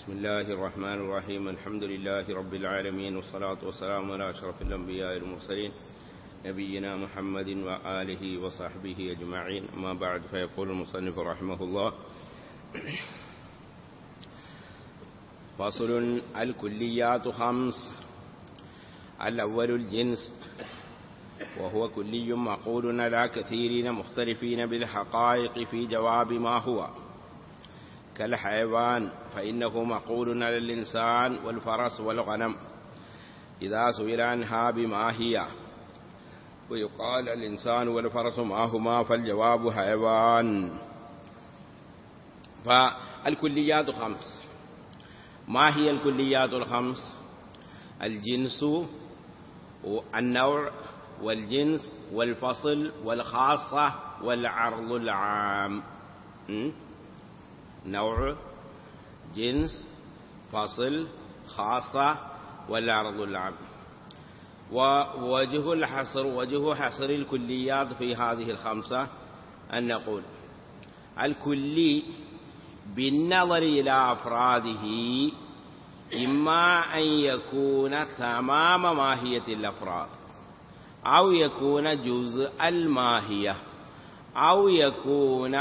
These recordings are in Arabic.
بسم الله الرحمن الرحيم. الحمد لله رب العالمين والصلاة والسلام على أشرف الأنبياء المرسلين نبينا محمد وآله وصحبه أجمعين. أما بعد فيقول المصنف رحمه الله فصل الكليات خمس الأول الجنس وهو كلي معقول على كثيرين مختلفين بالحقائق في جواب ما هو. كالحيوان فإنه معقول على الإنسان والفرس والغنم. إذا سئل عنها بما هي. ويقال الإنسان والفرس ما هما فالجواب حيوان. فالكليات خمس. ما هي الكليات الخمس؟ الجنس والنوع والجنس والفصل والخاصة والعرض العام. نوع جنس فصل خاصة والعرض العام. ووجه الحصر وجه حصر الكليات في هذه الخمسة أن نقول الكلي بالنظر إلى أفراده إما أن يكون تمام ماهية الأفراد أو يكون جزء الماهية أو يكون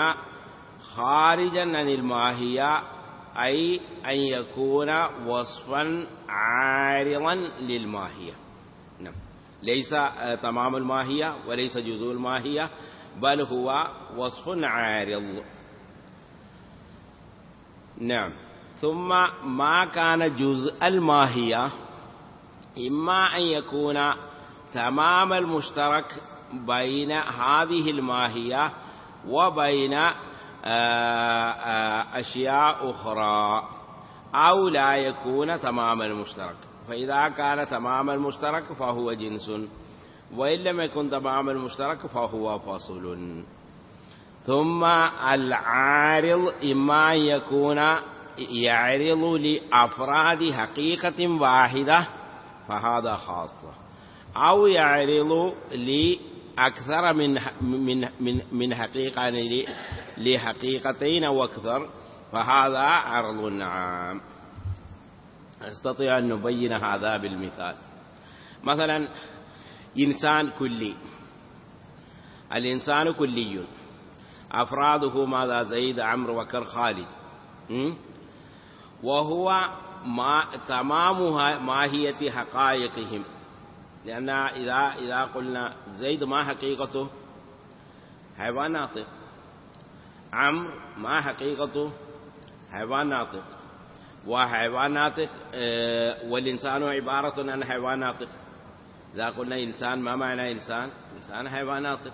خارجا عن الماهية أي أن يكون وصفا عارضا للماهية. نعم. ليس تمام الماهية وليس جزء الماهية بل هو وصف عارض. نعم. ثم ما كان جزء الماهية إما أن يكون تمام المشترك بين هذه الماهية وبين أشياء أخرى أو لا يكون تمام المشترك. فإذا كان تمام المشترك فهو جنس وإن لم يكن تمام المشترك فهو فصل. ثم العارض إما أن يكون يعرض لأفراد حقيقة واحدة فهذا خاصة أو يعرض لأكثر من من من من حقيقة لحقيقتين أو أكثر فهذا عرض عام نستطيع أن نبين هذا بالمثال. مثلا إنسان كلي. الإنسان كلي. أفراده ماذا؟ زيد عمرو بكر خالد. وهو ما تمام ماهية حقائقهم. لأن إذا إذا قلنا زيد ما حقيقته؟ حيوان ناطق. عمرو ما حقيقته؟ حيوان ناطق. وحيوان ناطق والإنسان عبارة عن حيوان ناطق. إذا قلنا إنسان ما معنى إنسان؟ إنسان حيوان ناطق.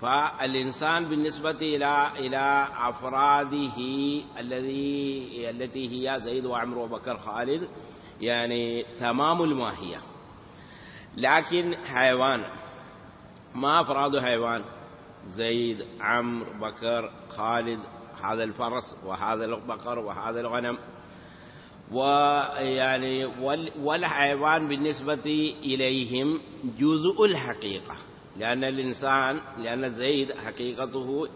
فالإنسان بالنسبة إلى إلى أفراده الذي التي هي زيد وعمرو وبكر خالد يعني تمام الماهية. لكن حيوان ما أفراد حيوان. زيد عمرو بكر خالد هذا الفرس وهذا البقر وهذا الغنم. ويعني والحيوان بالنسبة إليهم جزء الحقيقة. لأن الإنسان لأن زيد حقيقته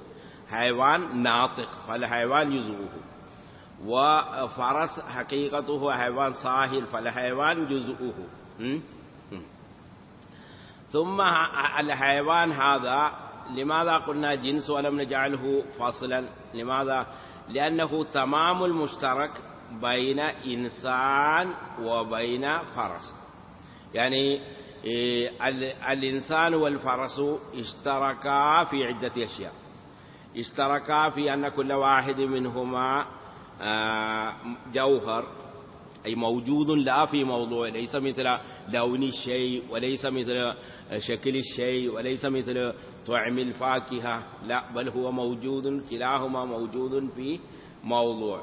حيوان ناطق فالحيوان جزءه وفرس حقيقته حيوان صاهل فالحيوان جزءه ثم الحيوان هذا لماذا قلنا جنس ولم نجعله فصلا لماذا؟ لأنه تمام المشترك بين إنسان وبين فرس. يعني الإنسان والفرس اشتركا في عدة أشياء. اشتركا في أن كل واحد منهما جوهر. أي موجود لا في موضوع ليس مثل لون الشيء وليس مثل شكل الشيء وليس مثل طعم الفاكهة. لا بل هو موجود كلاهما موجود في موضوع.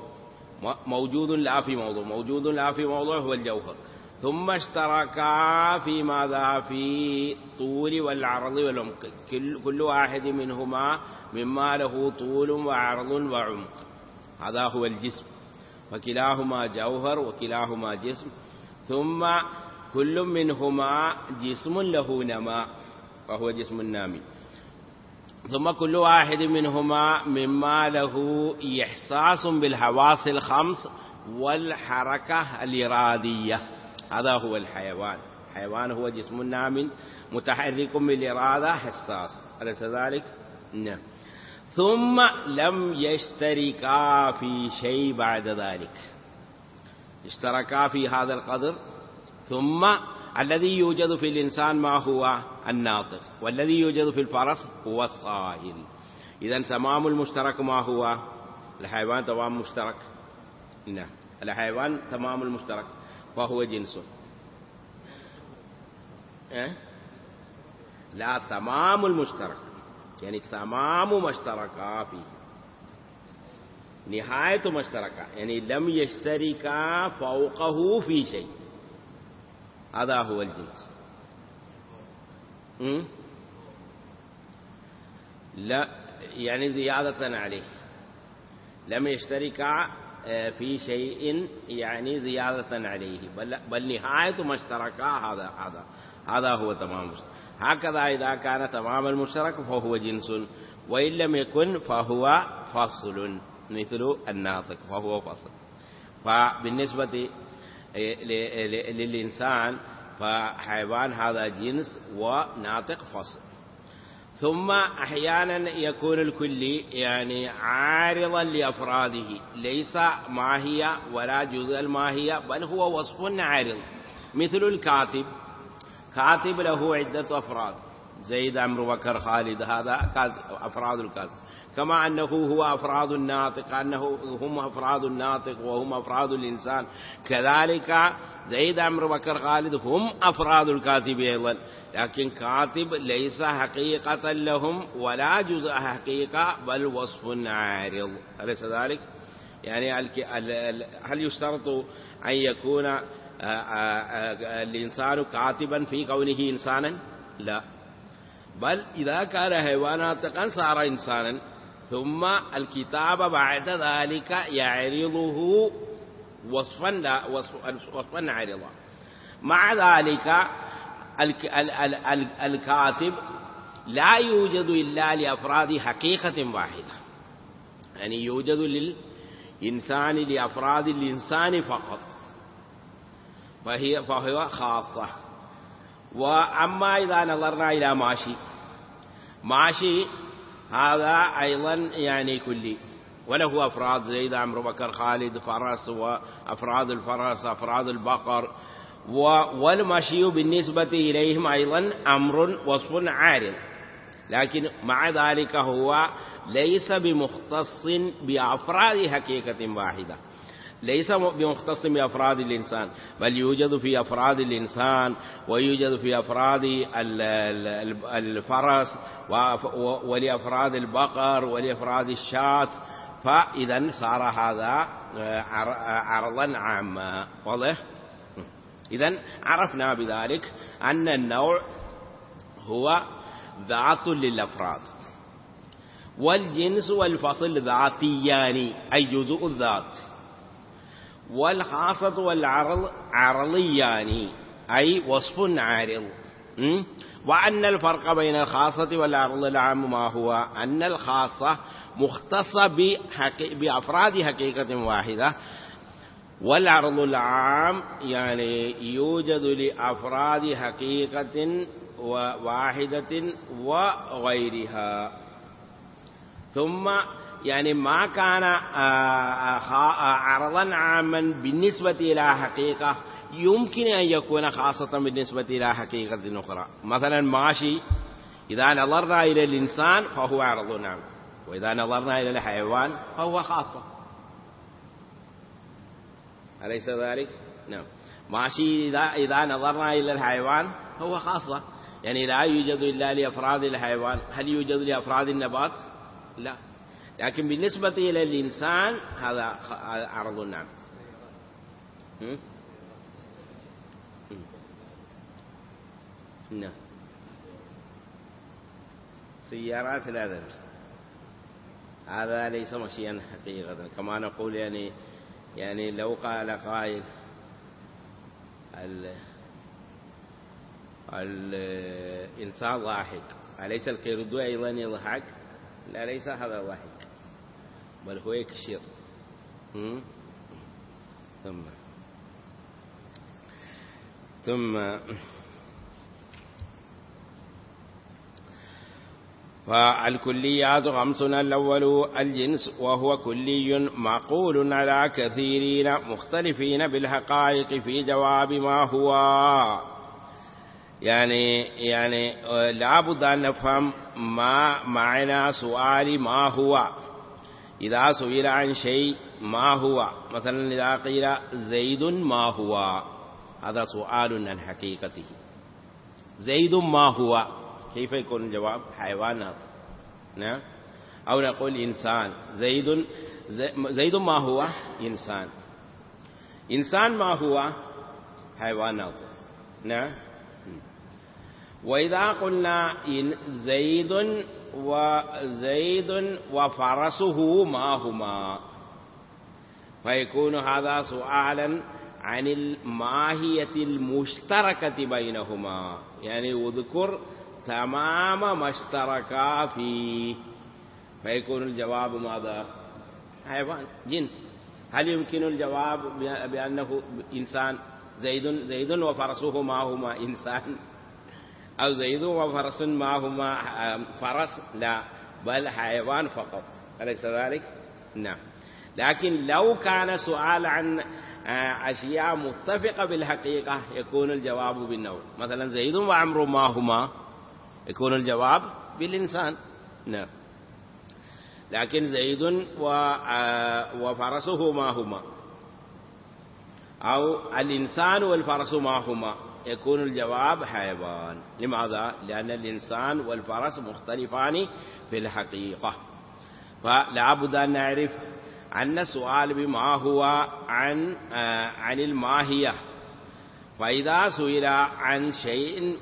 موجود لا في موضوع. موجود لا في موضوع هو الجوهر. ثم اشتركا في ماذا؟ في طول والعرض والعمق. كل, كل واحد منهما مما له طول وعرض وعمق. هذا هو الجسم. فكلاهما جوهر وكلاهما جسم. ثم كل منهما جسم له نماء وهو جسم نامي ثم كل واحد منهما مما له إحساس بالحواس الخمس والحركة الإرادية. هذا هو الحيوان. الحيوان هو جسم نام متحرك بالإرادة حساس. أليس ذلك؟ نعم. ثم لم يشتركا في شيء بعد ذلك. اشتركا في هذا القدر ثم الذي يوجد في الإنسان ما هو؟ الناطق. والذي يوجد في الفرس هو الصاهل. إذا تمام المشترك ما هو؟ الحيوان تمام مشترك. نعم الحيوان تمام المشترك. فهو جنسه أه؟ لا تمام المشترك. يعني تمام ما فيه. نهاية ما يعني لم يشتركا فوقه في شيء. هذا هو الجنس? لا يعني زيادة عليه. لم يشتركا في شيء يعني زيادة عليه. بل, بل نهاية ما اشتركا هذا هذا هذا هو تمام هكذا إذا كان تمام المشترك فهو جنس. وإن لم يكن فهو فصل. مثل الناطق فهو فصل. فبالنسبة للإنسان فحيوان هذا جنس وناطق فصل. ثم أحيانا يكون الكلي يعني عارضا لأفراده ليس ماهية ولا جزء الماهية بل هو وصف عارض. مثل الكاتب كاتب له عدة أفراد زيد عمرو بكر خالد هذا أفراد الكاتب. كما أنه هو أفراد الناطق أنه هم أفراد الناطق وهم أفراد الإنسان. كذلك زيد عمرو بكر خالد هم أفراد الكاتب أيضا. لكن كاتب ليس حقيقة لهم ولا جزء حقيقة بل وصف عارض. أليس ذلك؟ يعني هل يشترط أن يكون الإنسان كاتبا في كونه إنسانا؟ لا. بل إذا كان حيوانات صار إنسانا. ثم الكتاب بعد ذلك يعرضه وصفا وصفا عارضا مع ذلك الكاتب لا يوجد إلا لأفراد حقيقة واحدة. يعني يوجد للإنسان لأفراد الإنسان فقط. فهي فهو خاصة. وأما إذا نظرنا إلى ماشي. ماشي هذا أيضا يعني كلي. وله أفراد زيد عمرو بكر خالد فرس وأفراد الفرس أفراد البقر. والمشي بالنسبة إليهم أيضا أمر وصف عارض. لكن مع ذلك هو ليس بمختص بأفراد حقيقة واحدة. ليس بمختص بأفراد الإنسان بل يوجد في أفراد الإنسان ويوجد في أفراد الفرس ولأفراد البقر ولأفراد الشاة. فإذا صار هذا عرضا عاما. واضح؟ إذا عرفنا بذلك أن النوع هو ذات للأفراد. والجنس والفصل ذاتيان أي جزء الذات. والخاصة والعرض عرضيان أي وصف عارض. وأن الفرق بين الخاصة والعرض العام ما هو؟ أن الخاصة مختصة بأفراد حقيقة واحدة. والعرض العام يعني يوجد لأفراد حقيقة واحدة وغيرها. ثم يعني ما كان عرضا عاما بالنسبة إلى حقيقة يمكن أن يكون خاصة بالنسبة إلى حقيقة أخرى. مثلا ماشي إذا نظرنا إلى الإنسان فهو عرض عام وإذا نظرنا إلى الحيوان فهو خاصة أليس ذلك؟ نعم. ماشي إذا, إذا نظرنا إلى الحيوان هو خاصة يعني لا يوجد إلا لأفراد الحيوان. هل يوجد لأفراد النبات؟ لا. لكن بالنسبة إلى الإنسان هذا عرض نعم. نعم. سيارات لا درس هذا ليس مشيا حقيقة. كما نقول يعني يعني لو قال قائل ال الإنسان ضاحك. أليس القرد أيضا يضحك؟ لا ليس هذا ضحك. بل هو يكشر ثم. ثم. فالكليات خمسنا الأول الجنس وهو كلي معقول على كثيرين مختلفين بالحقائق في جواب ما هو. يعني يعني لابد أن نفهم ما معنى سؤال ما هو. إذا سئل عن شيء ما هو؟ مثلا إذا قيل زيد ما هو؟ هذا سؤال عن حقيقته. زيد ما هو؟ كيف يكون الجواب حيوانات. نعم. أو نقول إنسان. زيد زيد ما هو؟ إنسان. إنسان ما هو؟ حيوانات. نعم. وإذا قلنا إن زيد وزيد وفرسه ما هما فيكون هذا سؤالا عن الماهية المشتركة بينهما. يعني يذكر تمام ما اشتركا فيه. فيكون الجواب ماذا؟ حيوان جنس. هل يمكن الجواب بأنه إنسان؟ زيد زيد وفرسه ما هما إنسان. أو زيد وفرس ما هما فرس لا بل حيوان فقط. أليس ذلك؟ نعم. لكن لو كان سؤال عن أشياء متفقة بالحقيقة يكون الجواب بالنوع. مثلا زيد وعمر ما هما يكون الجواب بالإنسان. نعم. لكن زيد وفرسه ما هما أو الإنسان والفرس ما هما يكون الجواب حيوان. لماذا؟ لأن الإنسان والفرس مختلفان في الحقيقة. فلا بد أن نعرف أن السؤال بما هو عن عن الماهية. فإذا سئل عن شيء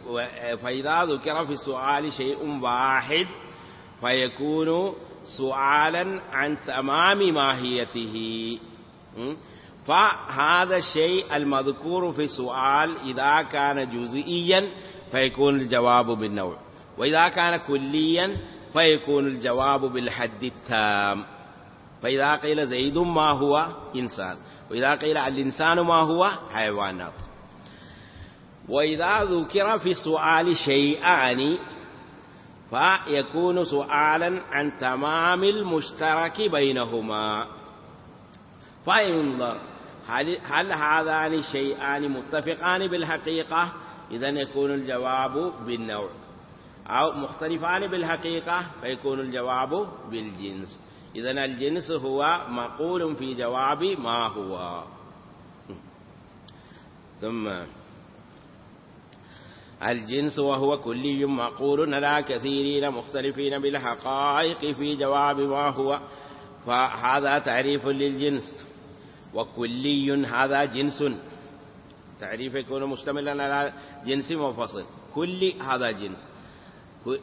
فإذا ذكر في السؤال شيء واحد فيكون سؤالا عن تمام ماهيته. فهذا الشيء المذكور في السؤال إذا كان جزئيا فيكون الجواب بالنوع وإذا كان كليا فيكون الجواب بالحد التام. فإذا قيل زيد ما هو؟ إنسان. وإذا قيل الإنسان ما هو؟ حيوانات. وإذا ذكر في السؤال شيئان فيكون سؤالا عن تمام المشترك بينهما. فينظر. هل, هذان شيئان متفقان بالحقيقة؟ إذا يكون الجواب بالنوع. أو مختلفان بالحقيقة فيكون الجواب بالجنس. إذا الجنس هو مقول في جواب ما هو. ثم الجنس وهو كلي معقول على كثيرين مختلفين بالحقائق في جواب ما هو. فهذا تعريف للجنس. وكلي هذا جنس. تعريف يكون مشتملا على جنس منفصل. كل هذا جنس.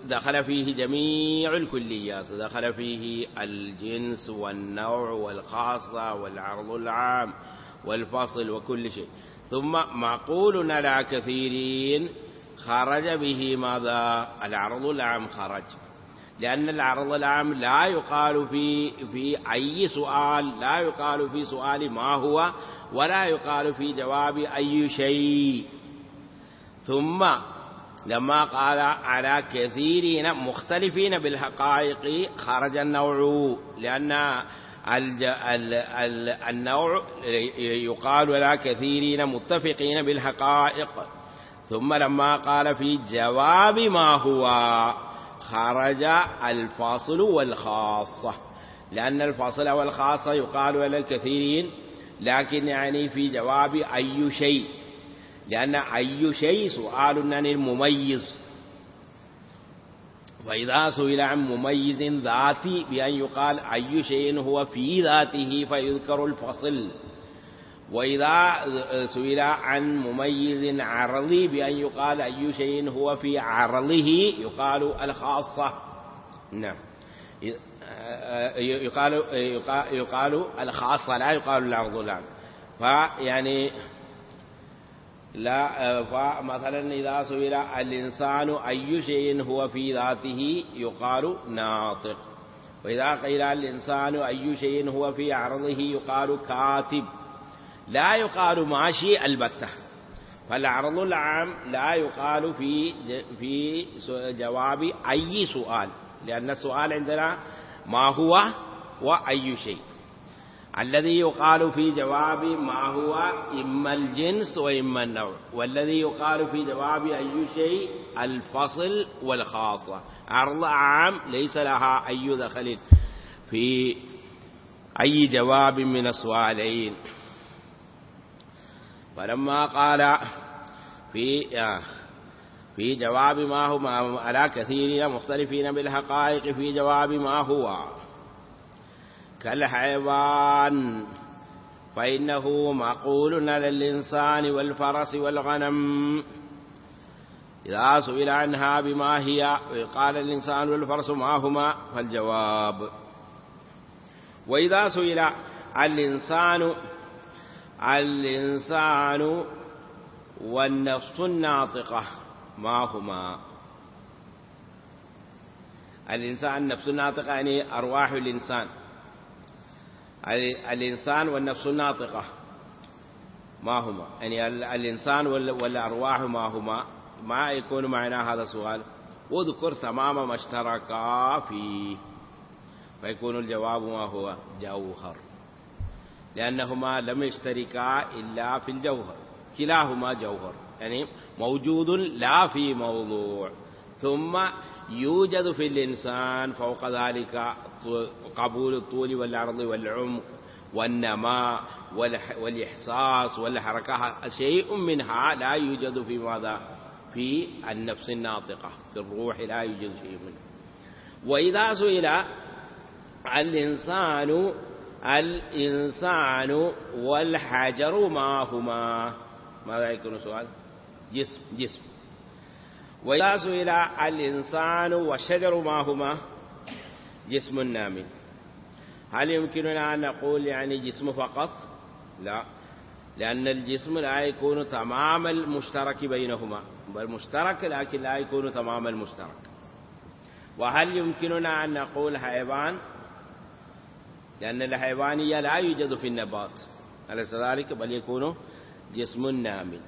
دخل فيه جميع الكليات. دخل فيه الجنس والنوع والخاصة والعرض العام والفصل وكل شيء. ثم معقول على كثيرين خرج به ماذا؟ العرض العام خرج. لأن العرض العام لا يقال في في أي سؤال لا يقال في سؤال ما هو ولا يقال في جواب أي شيء. ثم لما قال على كثيرين مختلفين بالحقائق خرج النوع لأن النوع يقال على كثيرين متفقين بالحقائق. ثم لما قال في جواب ما هو خرج الفاصل والخاصة لأن الفاصل والخاصة يقال على الكثيرين لكن يعني في جواب أي شيء لأن أي شيء سؤال عن المميز. فإذا سئل عن مميز ذاتي بأن يقال أي شيء هو في ذاته فيذكر الفصل. وإذا سئل عن مميز عرضي بأن يقال أي شيء هو في عرضه يقال الخاصة. نعم. يقال يقال الخاصة لا يقال العرض العام فيعني لا فمثلا إذا سئل الإنسان أي شيء هو في ذاته يقال ناطق. وإذا قيل الإنسان أي شيء هو في عرضه يقال كاتب. لا يقال ماشي البتة. فالعرض العام لا يقال في في جواب أي سؤال لأن السؤال عندنا ما هو وأي شيء. الذي يقال في جواب ما هو إما الجنس وإما النوع والذي يقال في جواب أي شيء الفصل والخاصة. عرض عام ليس لها أي دخل في أي جواب من السؤالين. فلما قال في في جواب ما هو على كثيرين مختلفين بالحقائق في جواب ما هو. كالحيوان فإنه معقول على الإنسان والفرس والغنم. إذا سئل عنها بما هي قال الإنسان والفرس ما هما فالجواب. وإذا سئل الإنسان الإنسان والنفس الناطقة ما هما؟ الإنسان النفس الناطقة يعني أرواح الإنسان. الإنسان والنفس الناطقة ما هما؟ يعني الإنسان والأرواح ما هما؟ ما يكون معنا هذا السؤال واذكر تمام ما اشتركا فيه. فيكون الجواب ما هو؟ جوهر. لأنهما لم يشتركا إلا في الجوهر كلاهما جوهر يعني موجود لا في موضوع. ثم يوجد في الإنسان فوق ذلك قبول الطول والعرض والعمق والنماء والإحساس والحركة شيء منها لا يوجد في ماذا؟ في النفس الناطقة في الروح لا يوجد شيء منه وإذا سئل الإنسان الإنسان والحجر ما هما ماذا يكون سؤال جسم جسم. وإذا سئل الإنسان والشجر ما هما جسم نام هل يمكننا أن نقول يعني جسم فقط؟ لا. لأن الجسم لا يكون تمام المشترك بينهما. بل مشترك لكن لا يكون تمام المشترك. وهل يمكننا أن نقول حيوان؟ لأن الحيوانية لا يوجد في النبات. أليس ذلك؟ بل يكون جسم نامي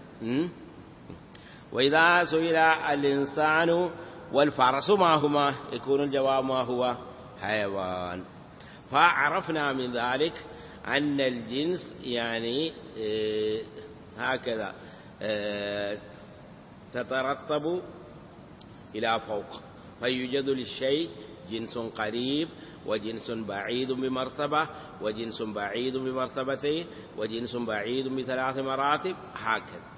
وإذا سئل الإنسان والفرس ما هما؟ يكون الجواب ما هو؟ حيوان. فعرفنا من ذلك أن الجنس يعني هكذا تترتب إلى فوق. فيوجد للشيء جنس قريب وجنس بعيد بمرتبة وجنس بعيد بمرتبتين وجنس بعيد بثلاث مراتب هكذا.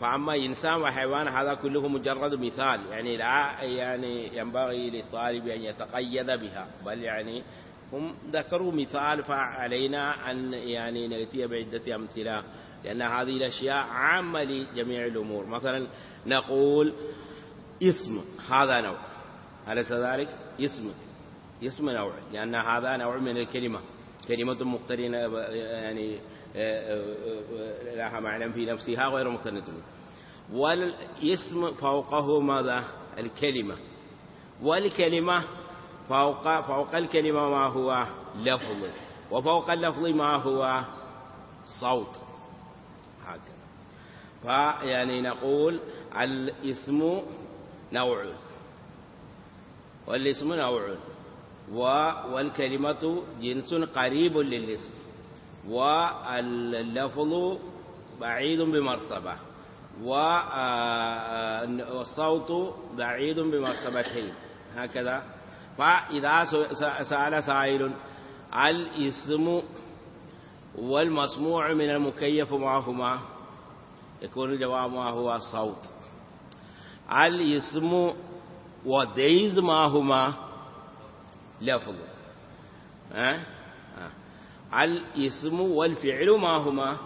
فأما إنسان وحيوان هذا كله مجرد مثال يعني لا يعني ينبغي للطالب أن يتقيد بها. بل يعني هم ذكروا مثال فعلينا أن يعني نأتي بعدة أمثلة لأن هذه الأشياء عامة لجميع الأمور. مثلا نقول اسم هذا نوع. أليس ذلك؟ اسم. اسم نوع لأن هذا نوع من الكلمة. كلمة مقترنة يعني لها معنى في نفسها غير مقترنة. والاسم فوقه ماذا؟ الكلمة. والكلمة فوق فوق الكلمة ما هو؟ لفظ. وفوق اللفظ ما هو؟ صوت. هكذا. فيعني نقول الاسم نوع. والاسم نوع. والكلمة جنس قريب للاسم. واللفظ بعيد بمرتبة. والصوت بعيد بمرتبتين. هكذا. فإذا سأل سائل الاسم والمسموع من المكيف معهما؟ يكون الجواب ما هو؟ الصوت. الاسم وديز ما لفظ ها؟ الاسم والفعل ما هما؟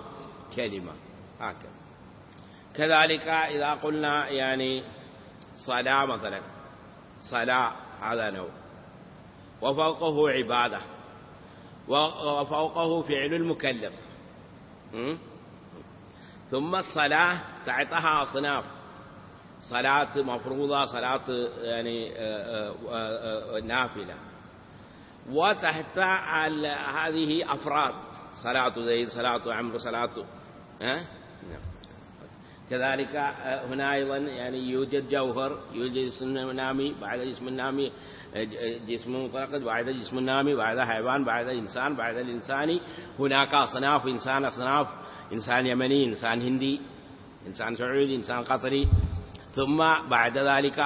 كلمة. هكذا. كذلك إذا قلنا يعني صلاة مثلا. صلاة هذا نوع. وفوقه عبادة. وفوقه فعل المكلف. ثم الصلاة تحتها أصناف. صلاة مفروضة صلاة يعني نافلة. وتحت هذه أفراد. صلاة زيد صلاة عمرو صلاة نعم. كذلك هنا أيضا يعني يوجد جوهر يوجد جسم نامي بعد جسم نامي جسم مطلق بعد جسم نامي بعد حيوان بعد إنسان بعد الإنساني. هناك أصناف إنسان أصناف إنسان يمني إنسان هندي إنسان سعودي إنسان قطري. ثم بعد ذلك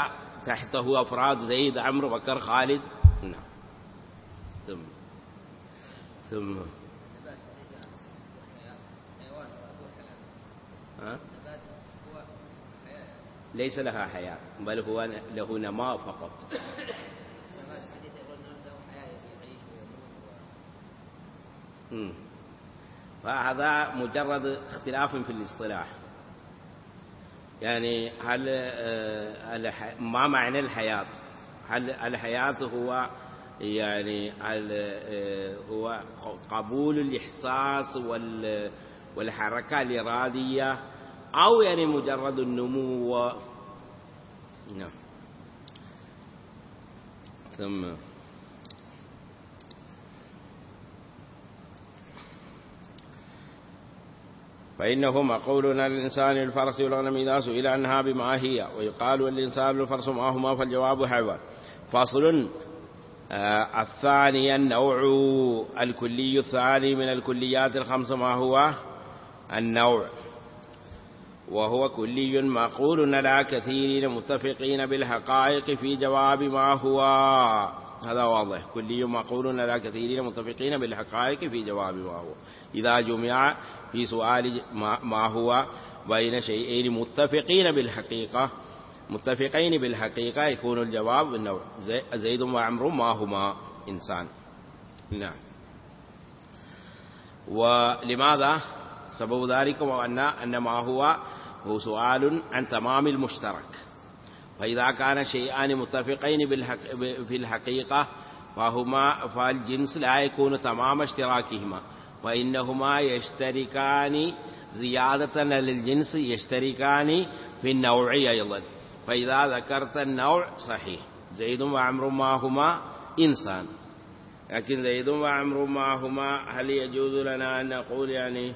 تحته أفراد زيد عمرو بكر خالد. نعم. ثم ثم؟ ليس لها حياة بل هو له نماء فقط. فهذا مجرد اختلاف في الاصطلاح يعني هل آه، ما معنى الحياة هل الحياة هو يعني آه، هو قبول الإحساس والحركة الإرادية أو يعني مجرد النمو. نعم. ثم فإنه مقول الإنسان الفرس والغنم إذا سئل عنها بما هي ويقال الإنسان الفرس ما هما فالجواب حيوان فصل الثاني النوع الكلي الثاني من الكليات الخمس ما هو؟ النوع. وهو كلي معقول على كثيرين متفقين بالحقائق في جواب ما هو. هذا واضح. كلي معقول على كثيرين متفقين بالحقائق في جواب ما هو. إذا جمع في سؤال ما هو بين شيئين متفقين بالحقيقة متفقين بالحقيقة يكون الجواب بالنوع زيد وعمر ما هما إنسان. نعم. ولماذا سبب ذلك؟ وأن أن ما هو هو سؤال عن تمام المشترك. فإذا كان شيئان متفقين في الحقيقة فهما فالجنس لا يكون تمام اشتراكهما. وإنهما يشتركان زيادة للجنس يشتركان في النوع أيضا. فإذا ذكرت النوع صحيح. زيد وعمر ما هما إنسان. لكن زيد وعمر ما هما هل يجوز لنا أن نقول يعني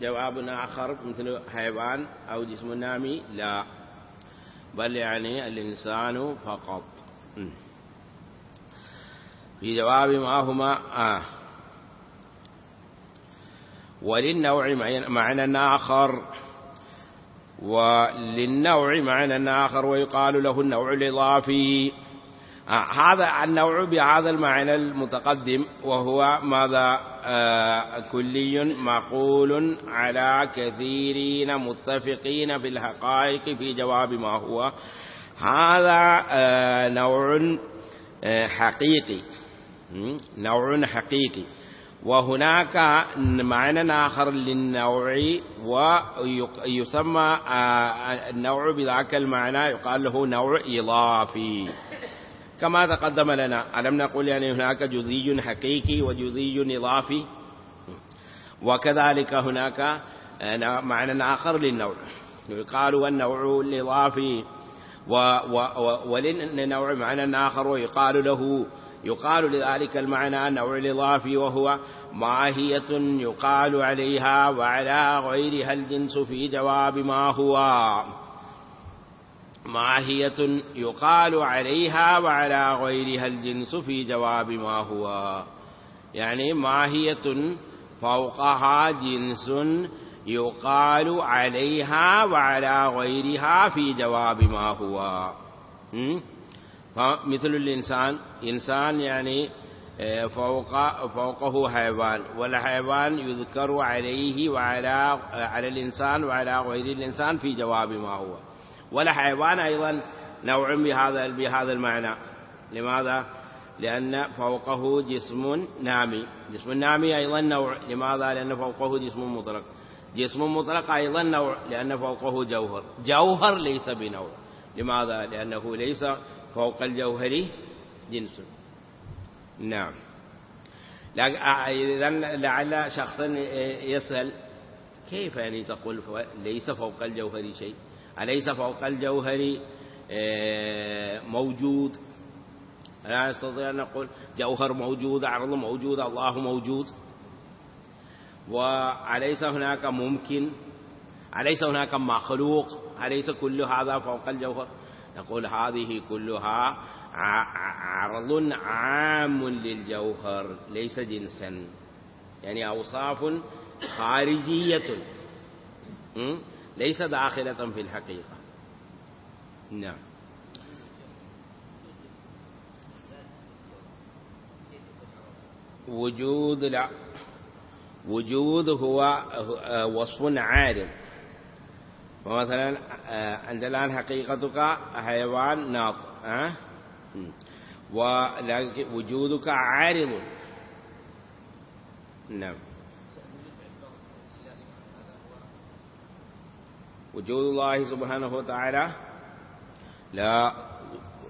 جواب آخر مثل حيوان أو جسم نامي؟ لا. بل يعني الإنسان فقط. في جواب ما هما آه. وللنوع معنى آخر. وللنوع معنى آخر ويقال له النوع الإضافي. آه هذا النوع بهذا المعنى المتقدم وهو ماذا؟ آه كلي معقول على كثيرين متفقين في الحقائق في جواب ما هو. هذا آه نوع حقيقي. نوع حقيقي. وهناك معنى آخر للنوع ويسمى النوع بذاك المعنى يقال له نوع إضافي. كما تقدم لنا ألم نقول يعني هناك جزي حقيقي وجزي إضافي؟ وكذلك هناك معنى آخر للنوع. يقال والنوع الإضافي. وللنوع معنى آخر ويقال له يقال لذلك المعنى النوع الإضافي وهو ماهية يقال عليها وعلى غيرها الجنس في جواب ما هو. ماهية يقال عليها وعلى غيرها الجنس في جواب ما هو. يعني ماهية فوقها جنس يقال عليها وعلى غيرها في جواب ما هو. فمثل الإنسان إنسان يعني فوق فوقه حيوان والحيوان يذكر عليه وعلى على الإنسان وعلى غير الإنسان في جواب ما هو. والحيوان أيضا نوع بهذا بهذا المعنى. لماذا؟ لأن فوقه جسم نامي. جسم نامي أيضا نوع. لماذا؟ لأن فوقه جسم مطلق. جسم مطلق أيضا نوع. لأن فوقه جوهر. جوهر ليس بنوع. لماذا؟ لأنه ليس فوق الجوهر جنس. نعم. إذا لعل شخصا يسأل كيف يعني تقول ليس فوق الجوهر شيء؟ أليس فوق الجوهر موجود؟ لا نستطيع أن نقول جوهر موجود عرض موجود الله موجود. وأليس هناك ممكن؟ أليس هناك مخلوق؟ أليس كل هذا فوق الجوهر؟ نقول هذه كلها عرض عام للجوهر ليس جنسا. يعني أوصاف خارجية. ليس داخلة في الحقيقة. نعم. وجود لا وجود هو وصف عارض. فمثلا عند الآن حقيقتك حيوان ناطق أه؟ ولكن وجودك عارض. نعم. وجود الله سبحانه وتعالى لا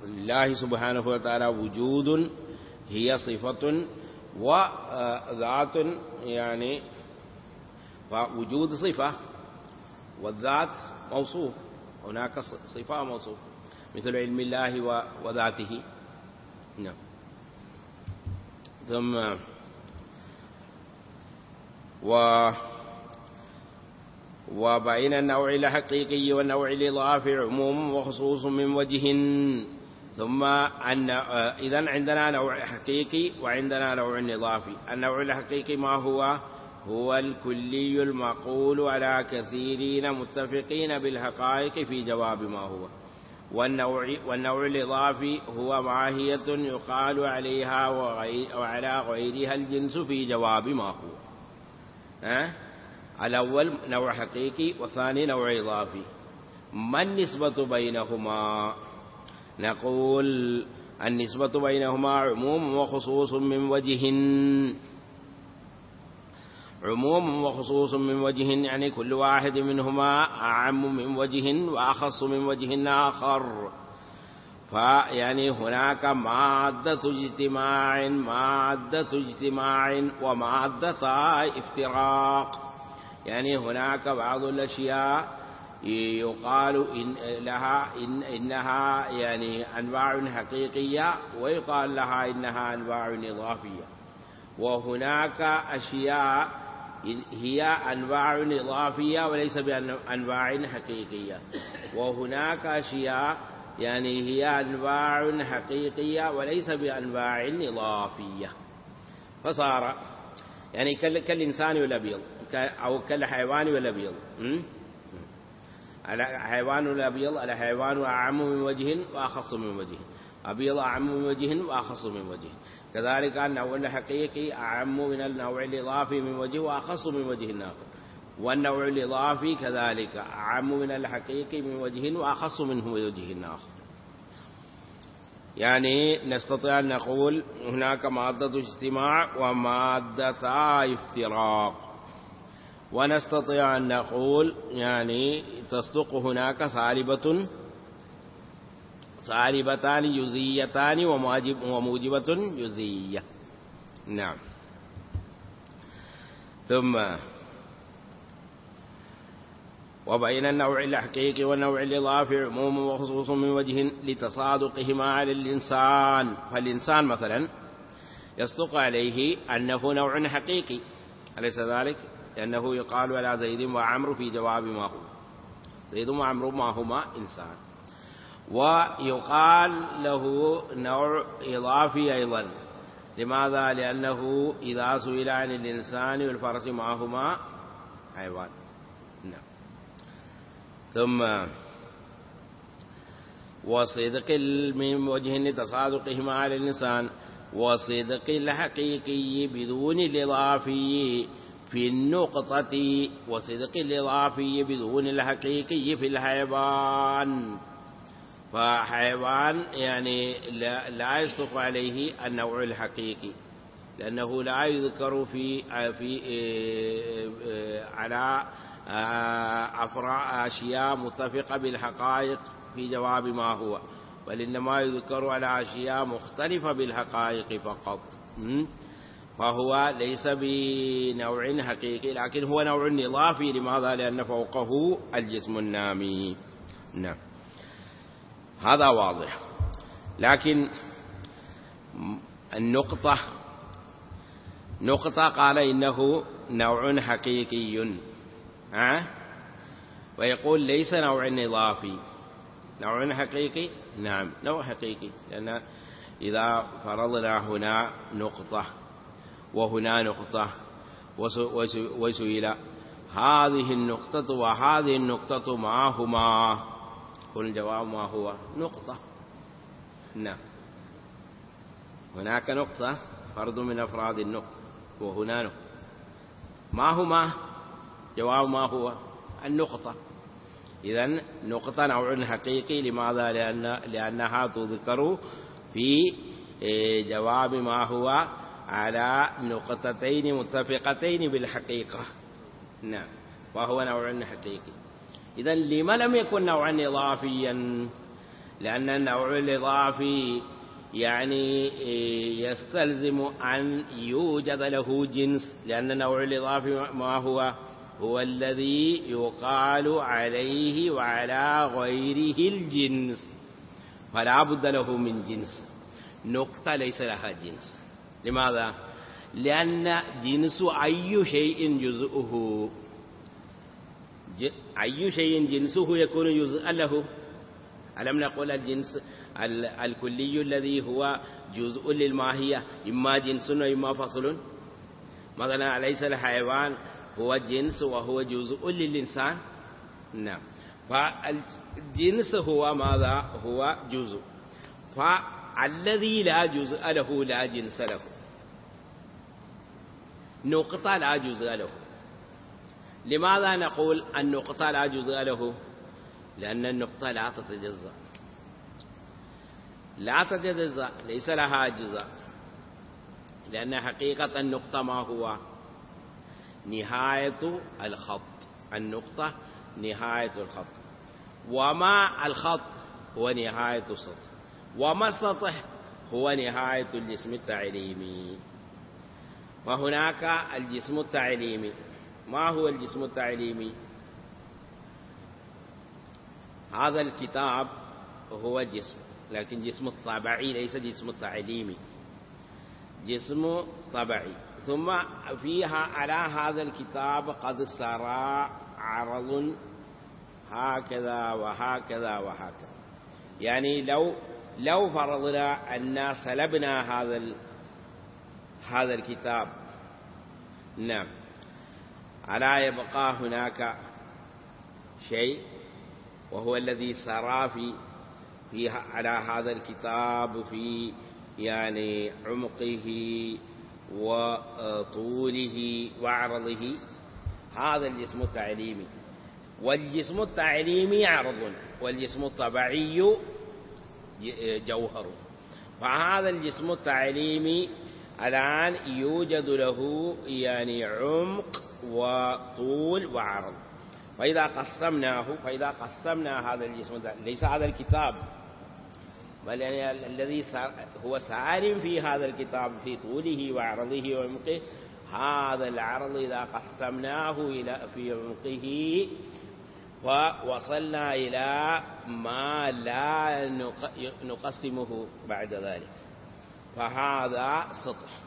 لله سبحانه وتعالى وجود هي صفة وذات يعني وجود صفة والذات موصوف هناك صفة موصوف مثل علم الله وذاته. نعم. ثم و وبين النوع الحقيقي والنوع الإضافي عموم وخصوص من وجه. ثم أن إذا عندنا نوع حقيقي وعندنا نوع إضافي. النوع الحقيقي ما هو؟ هو الكلي المقول على كثيرين متفقين بالحقائق في جواب ما هو. والنوع, والنوع الإضافي هو ماهية يقال عليها وعلى غيرها الجنس في جواب ما هو. أه؟ الأول نوع حقيقي والثاني نوع إضافي. ما النسبة بينهما؟ نقول النسبة بينهما عموم وخصوص من وجه عموم وخصوص من وجه يعني كل واحد منهما أعم من وجه وأخص من وجه آخر. فيعني هناك مادة اجتماع مادة اجتماع ومادة افتراق. يعني هناك بعض الأشياء يقال إن لها إن إنها يعني أنواع حقيقية ويقال لها إنها أنواع إضافية وهناك أشياء هي أنواع إضافية وليس بأنواع حقيقية. وهناك أشياء يعني هي أنواع حقيقية وليس بأنواع إضافية. فصار يعني كالإنسان والأبيض أو كالحيوان والأبيض الحيوان الأبيض الحيوان أعم من وجه وأخص من وجه أبيض أعم من وجه وأخص من وجه كذلك النوع الحقيقي أعم من النوع الإضافي من وجه وأخص من وجه آخر والنوع الإضافي كذلك أعم من الحقيقي من وجه وأخص منه وجه آخر يعني نستطيع أن نقول هناك مادة اجتماع ومادة افتراق. ونستطيع أن نقول يعني تصدق هناك سالبة سالبتان جزيتان وموجبة جزية نعم. ثم وبين النوع الحقيقي والنوع الإضافي عموم وخصوص من وجه لتصادقهما على الإنسان. فالإنسان مثلا يصدق عليه أنه نوع حقيقي أليس ذلك؟ لأنه يقال على زيد وعمرو في جواب ما هو. زيد وعمرو ما هما إنسان. ويقال له نوع إضافي أيضا. لماذا؟ لأنه إذا سئل عن الإنسان والفرس معهما حيوان. نعم. ثم وصدق من وجه تصادقهما على الإنسان وصدق الحقيقي بدون الإضافي في النقطة وصدق الإضافي بدون الحقيقي في الحيوان. فحيوان يعني لا, يصدق عليه النوع الحقيقي لأنه لا يذكر في في على أفراء أشياء متفقة بالحقائق في جواب ما هو بل إنما يذكر على أشياء مختلفة بالحقائق فقط فهو ليس بنوع حقيقي لكن هو نوع إضافي لماذا؟ لأن فوقه الجسم النامي. نعم. هذا واضح. لكن النقطة نقطة قال إنه نوع حقيقي. ها؟ ويقول ليس نوع إضافي. نوع حقيقي؟ نعم نوع حقيقي. لأن إذا فرضنا هنا نقطة وهنا نقطة وسئل هذه النقطة وهذه النقطة ما هما؟ قل الجواب ما هو؟ نقطة. نعم. هناك نقطة فرد من أفراد النقطة وهنا نقطة. ما هما؟ جواب ما هو؟ النقطة. إذا نقطة نوع حقيقي لماذا؟ لأن لأنها تذكر في إيه، جواب ما هو على نقطتين متفقتين بالحقيقة. نعم. وهو نوع حقيقي. إذا لما لم يكن نوعا إضافيا لأن النوع الإضافي يعني إيه، يستلزم أن يوجد له جنس لأن النوع الإضافي ما هو؟ هو الذي يقال عليه وعلى غيره الجنس. فلا بد له من جنس. نقطة ليس لها جنس. لماذا؟ لأن جنس أي شيء جزءه أي شيء جنسه يكون جزءا له ألم نقول الجنس الكلي الذي هو جزء للماهية إما جنس وإما فصل. مثلا أليس الحيوان؟ هو جنس وهو جزء للإنسان. نعم. فالجنس هو ماذا؟ هو جزء. فالذي لا جزء له لا جنس له. نقطة لا جزء له. لماذا نقول النقطة لا جزء له؟ لأن النقطة لا تتجزأ لا تتجزأ ليس لها جزء. لأن حقيقة النقطة ما هو؟ نهاية الخط. النقطة نهاية الخط. وما الخط؟ هو نهاية السطح. وما السطح؟ هو نهاية الجسم التعليمي. وهناك الجسم التعليمي. ما هو الجسم التعليمي؟ هذا الكتاب هو جسم لكن جسم الطبعي ليس جسم التعليمي جسم طبعي ثم فيها على هذا الكتاب قد سرى عرض هكذا وهكذا وهكذا. يعني لو لو فرضنا أن سلبنا هذا هذا الكتاب. نعم. ألا يبقى هناك شيء وهو الذي سرى في في على هذا الكتاب في يعني عمقه وطوله وعرضه؟ هذا الجسم التعليمي. والجسم التعليمي عرض والجسم الطبيعي جوهر. فهذا الجسم التعليمي الآن يوجد له يعني عمق وطول وعرض. فإذا قسمناه فإذا قسمنا هذا الجسم ليس هذا الكتاب بل يعني الذي هو سار في هذا الكتاب في طوله وعرضه وعمقه. هذا العرض إذا قسمناه إلى في عمقه ووصلنا إلى ما لا نقسمه بعد ذلك. فهذا سطح.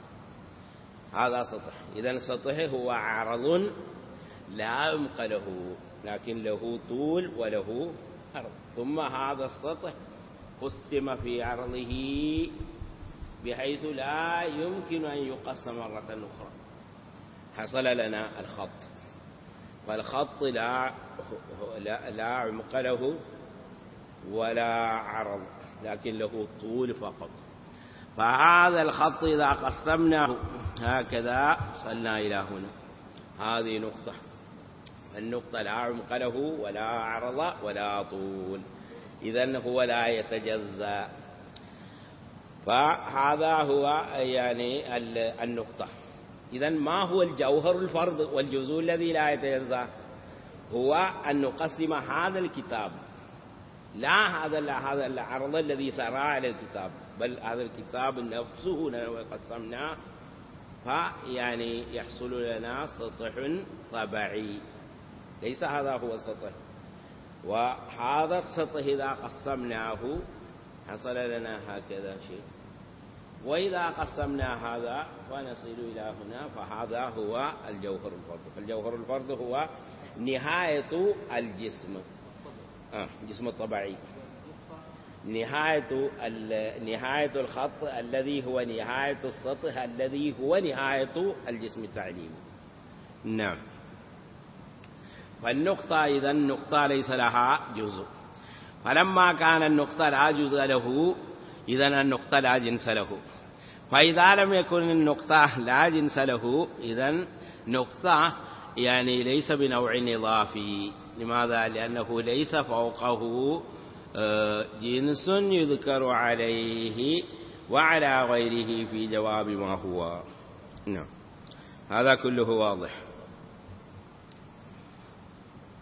هذا سطح. إذا سطح هو عرض لا عمق له لكن له طول وله عرض. ثم هذا السطح قسم في عرضه بحيث لا يمكن أن يقسم مرة أخرى. حصل لنا الخط. فالخط لا لا, لا عمق له ولا عرض لكن له طول فقط. فهذا الخط إذا قسمناه هكذا وصلنا إلى هنا. هذه نقطة. النقطة لا عمق له ولا عرض ولا طول. إذا هو لا يتجزأ. فهذا هو يعني النقطة. إذا ما هو الجوهر الفرد والجزء الذي لا يتجزأ؟ هو أن نقسم هذا الكتاب. لا هذا هذا العرض الذي سرى على الكتاب بل هذا الكتاب نفسه لو قسمناه فيعني يحصل لنا سطح طبيعي. ليس هذا هو السطح. وهذا السطح إذا قسمناه حصل لنا هكذا شيء. وإذا قسمنا هذا ونصل إلى هنا فهذا هو الجوهر الفرد. فالجوهر الفرد هو نهاية الجسم. آه جسم الطبيعي. نهاية نهاية الخط الذي هو نهاية السطح الذي هو نهاية الجسم التعليمي. نعم. فالنقطة إذا النقطة ليس لها جزء. فلما كان النقطة لا جزء له إذا النقطة لا جنس له. فإذا لم يكن النقطة لا جنس له إذا نقطة يعني ليس بنوع إضافي لماذا؟ لأنه ليس فوقه آه، جنس يذكر عليه وعلى غيره في جواب ما هو. نعم. هذا كله واضح.